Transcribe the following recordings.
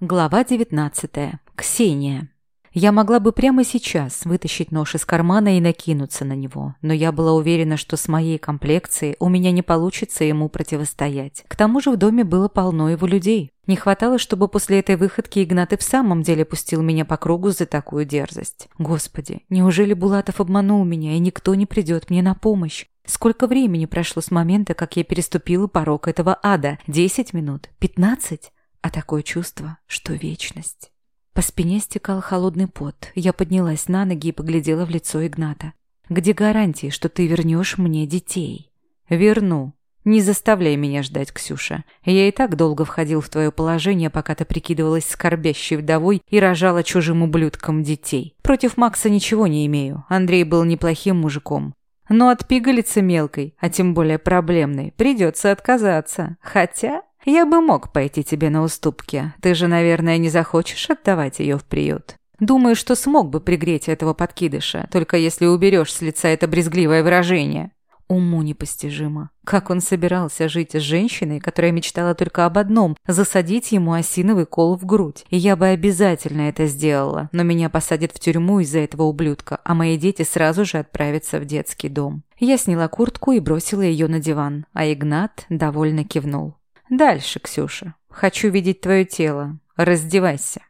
Глава 19. Ксения. Я могла бы прямо сейчас вытащить нож из кармана и накинуться на него, но я была уверена, что с моей комплекцией у меня не получится ему противостоять. К тому же в доме было полно его людей. Не хватало, чтобы после этой выходки Игнат и в самом деле пустил меня по кругу за такую дерзость. Господи, неужели Булатов обманул меня, и никто не придет мне на помощь? Сколько времени прошло с момента, как я переступила порог этого ада? Десять минут? Пятнадцать? А такое чувство, что вечность. По спине стекал холодный пот. Я поднялась на ноги и поглядела в лицо Игната. «Где гарантии, что ты вернешь мне детей?» «Верну. Не заставляй меня ждать, Ксюша. Я и так долго входил в твое положение, пока ты прикидывалась скорбящей вдовой и рожала чужим ублюдкам детей. Против Макса ничего не имею. Андрей был неплохим мужиком. Но от пигалицы мелкой, а тем более проблемной, придется отказаться. Хотя я бы мог пойти тебе на уступки. Ты же, наверное, не захочешь отдавать ее в приют. Думаю, что смог бы пригреть этого подкидыша, только если уберешь с лица это брезгливое выражение. Уму непостижимо. Как он собирался жить с женщиной, которая мечтала только об одном – засадить ему осиновый кол в грудь. И я бы обязательно это сделала, но меня посадят в тюрьму из-за этого ублюдка, а мои дети сразу же отправятся в детский дом. Я сняла куртку и бросила ее на диван, а Игнат довольно кивнул. «Дальше, Ксюша. Хочу видеть твое тело. Раздевайся».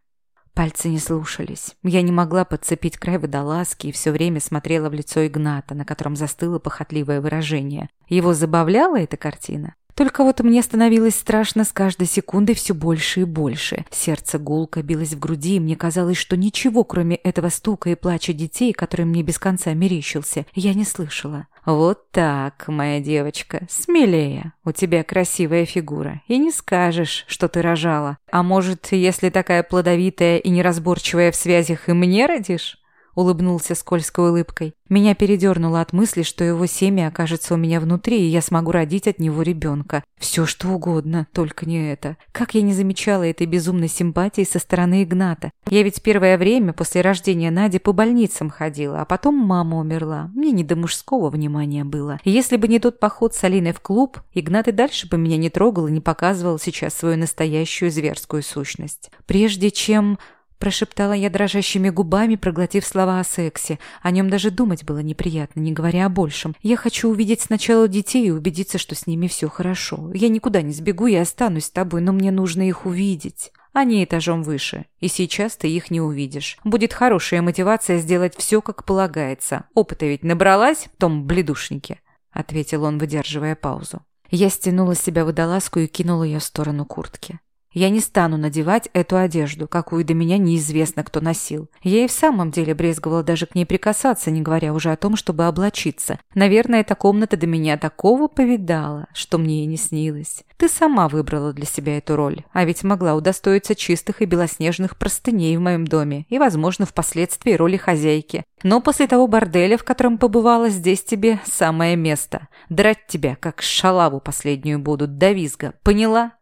Пальцы не слушались. Я не могла подцепить край водолазки и все время смотрела в лицо Игната, на котором застыло похотливое выражение. Его забавляла эта картина? Только вот мне становилось страшно с каждой секундой все больше и больше. Сердце гулко билось в груди, и мне казалось, что ничего, кроме этого стука и плача детей, который мне без конца мерещился, я не слышала. «Вот так, моя девочка, смелее. У тебя красивая фигура, и не скажешь, что ты рожала. А может, если такая плодовитая и неразборчивая в связях, и мне родишь?» Улыбнулся скользкой улыбкой. Меня передернуло от мысли, что его семя окажется у меня внутри, и я смогу родить от него ребенка. Все что угодно, только не это. Как я не замечала этой безумной симпатии со стороны Игната. Я ведь первое время после рождения Нади по больницам ходила, а потом мама умерла. Мне не до мужского внимания было. Если бы не тот поход с Алиной в клуб, Игнат и дальше бы меня не трогал и не показывал сейчас свою настоящую зверскую сущность. Прежде чем... Прошептала я дрожащими губами, проглотив слова о сексе. О нем даже думать было неприятно, не говоря о большем. Я хочу увидеть сначала детей и убедиться, что с ними все хорошо. Я никуда не сбегу и останусь с тобой, но мне нужно их увидеть. Они этажом выше, и сейчас ты их не увидишь. Будет хорошая мотивация сделать все, как полагается. Опыта ведь набралась в том бледушнике, — ответил он, выдерживая паузу. Я стянула с себя водолазку и кинула ее в сторону куртки. Я не стану надевать эту одежду, какую до меня неизвестно кто носил. Я и в самом деле брезговала даже к ней прикасаться, не говоря уже о том, чтобы облачиться. Наверное, эта комната до меня такого повидала, что мне и не снилось. Ты сама выбрала для себя эту роль, а ведь могла удостоиться чистых и белоснежных простыней в моем доме и, возможно, впоследствии роли хозяйки. Но после того борделя, в котором побывала, здесь тебе самое место. Драть тебя, как шалаву последнюю будут, до визга. Поняла?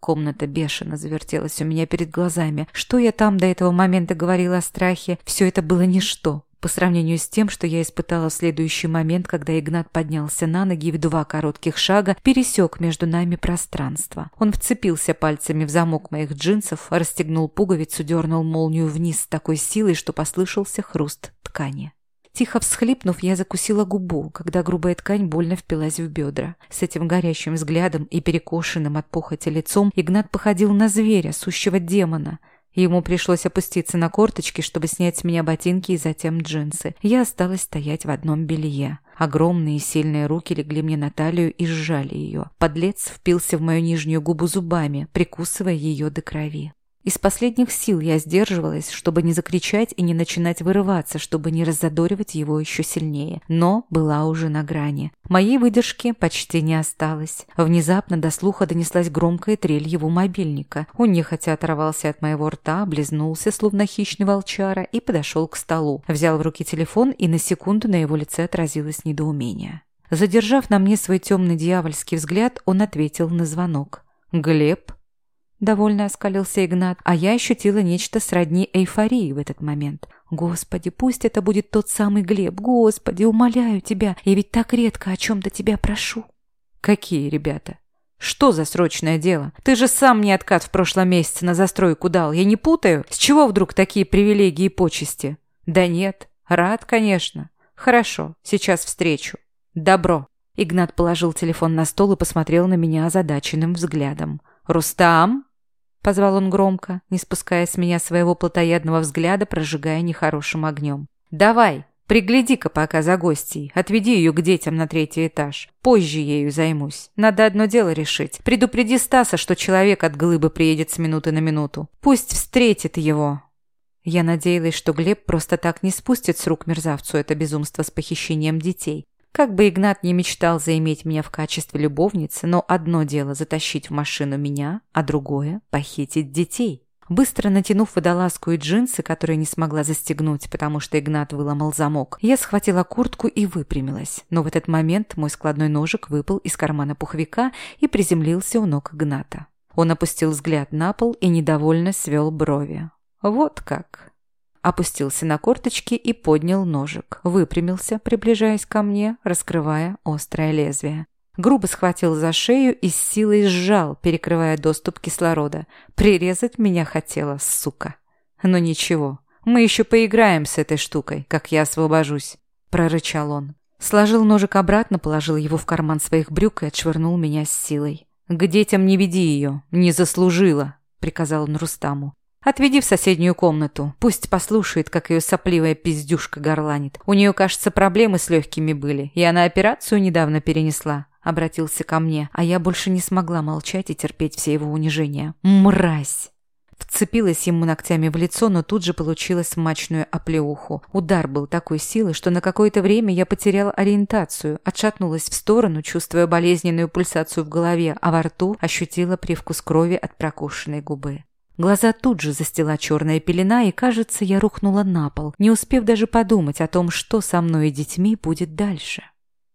Комната бешено завертелась у меня перед глазами. Что я там до этого момента говорила о страхе, все это было ничто. По сравнению с тем, что я испытала в следующий момент, когда Игнат поднялся на ноги и в два коротких шага пересек между нами пространство. Он вцепился пальцами в замок моих джинсов, расстегнул пуговицу, дернул молнию вниз с такой силой, что послышался хруст ткани. Тихо всхлипнув, я закусила губу, когда грубая ткань больно впилась в бедра. С этим горящим взглядом и перекошенным от похоти лицом Игнат походил на зверя, сущего демона. Ему пришлось опуститься на корточки, чтобы снять с меня ботинки и затем джинсы. Я осталась стоять в одном белье. Огромные сильные руки легли мне на талию и сжали ее. Подлец впился в мою нижнюю губу зубами, прикусывая ее до крови. Из последних сил я сдерживалась, чтобы не закричать и не начинать вырываться, чтобы не раззадоривать его еще сильнее. Но была уже на грани. Моей выдержки почти не осталось. Внезапно до слуха донеслась громкая трель его мобильника. Он нехотя оторвался от моего рта, облизнулся, словно хищный волчара, и подошел к столу. Взял в руки телефон, и на секунду на его лице отразилось недоумение. Задержав на мне свой темный дьявольский взгляд, он ответил на звонок. «Глеб?» Довольно оскалился Игнат, а я ощутила нечто сродни эйфории в этот момент. Господи, пусть это будет тот самый Глеб. Господи, умоляю тебя, я ведь так редко о чем-то тебя прошу. Какие ребята? «Что за срочное дело? Ты же сам мне откат в прошлом месяце на застройку дал. Я не путаю? С чего вдруг такие привилегии и почести?» «Да нет. Рад, конечно. Хорошо, сейчас встречу. Добро». Игнат положил телефон на стол и посмотрел на меня озадаченным взглядом. «Рустам?» — позвал он громко, не спуская с меня своего плотоядного взгляда, прожигая нехорошим огнем. «Давай, пригляди-ка пока за гостьей, отведи ее к детям на третий этаж. Позже ею займусь. Надо одно дело решить. Предупреди Стаса, что человек от глыбы приедет с минуты на минуту. Пусть встретит его». Я надеялась, что Глеб просто так не спустит с рук мерзавцу это безумство с похищением детей. Как бы Игнат не мечтал заиметь меня в качестве любовницы, но одно дело затащить в машину меня, а другое – похитить детей. Быстро натянув водолазку и джинсы, которые не смогла застегнуть, потому что Игнат выломал замок, я схватила куртку и выпрямилась. Но в этот момент мой складной ножик выпал из кармана пуховика и приземлился у ног Игната. Он опустил взгляд на пол и недовольно свел брови. «Вот как!» Опустился на корточки и поднял ножик. Выпрямился, приближаясь ко мне, раскрывая острое лезвие. Грубо схватил за шею и с силой сжал, перекрывая доступ кислорода. Прирезать меня хотела, сука. Но ничего, мы еще поиграем с этой штукой, как я освобожусь, прорычал он. Сложил ножик обратно, положил его в карман своих брюк и отшвырнул меня с силой. «К детям не веди ее, не заслужила», — приказал он Рустаму. Отведи в соседнюю комнату. Пусть послушает, как ее сопливая пиздюшка горланит. У нее, кажется, проблемы с легкими были, и она операцию недавно перенесла. Обратился ко мне, а я больше не смогла молчать и терпеть все его унижения. Мразь! Вцепилась ему ногтями в лицо, но тут же получила смачную оплеуху. Удар был такой силы, что на какое-то время я потеряла ориентацию, отшатнулась в сторону, чувствуя болезненную пульсацию в голове, а во рту ощутила привкус крови от прокушенной губы. Глаза тут же застила черная пелена, и, кажется, я рухнула на пол, не успев даже подумать о том, что со мной и детьми будет дальше.